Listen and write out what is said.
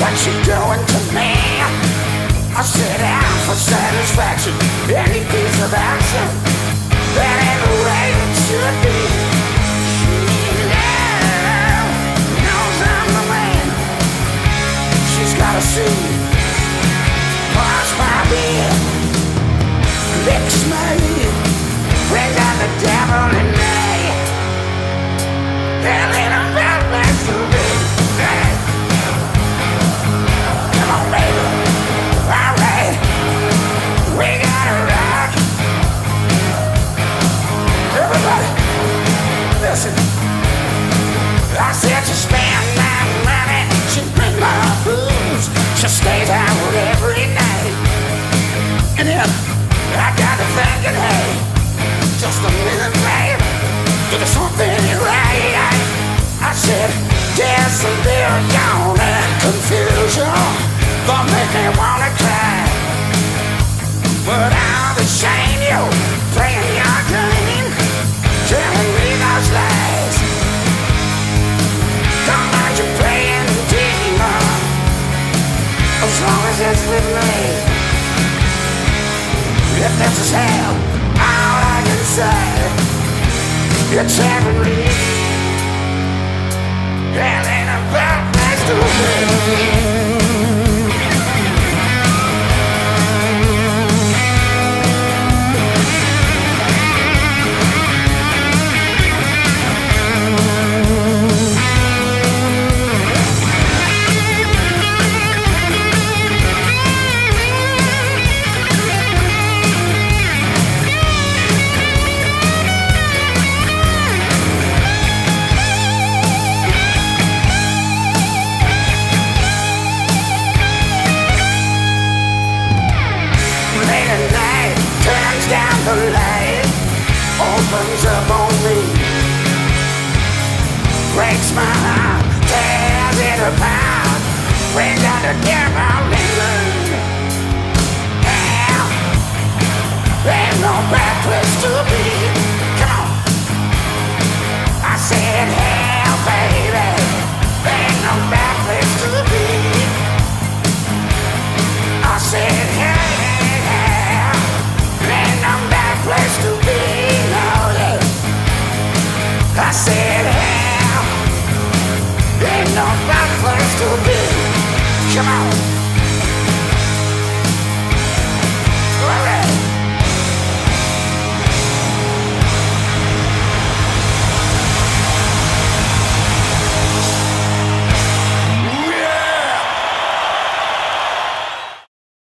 what you doing to me? I sit down for satisfaction, any piece of action that ain't the way it should be. Love knows I'm the man. She's gotta see, wash my beard, fix my ear, bring down the devil and confusion wanna cry. But I'll you playing your game, telling me those lies. Don't mind playing demon, as long as it's with me. If this is hell, all I can say, it's heavenly. Place light, opens up on me, breaks my heart, tears it apart, brings down the devil I said, hell, ain't no bad place to be. Come on.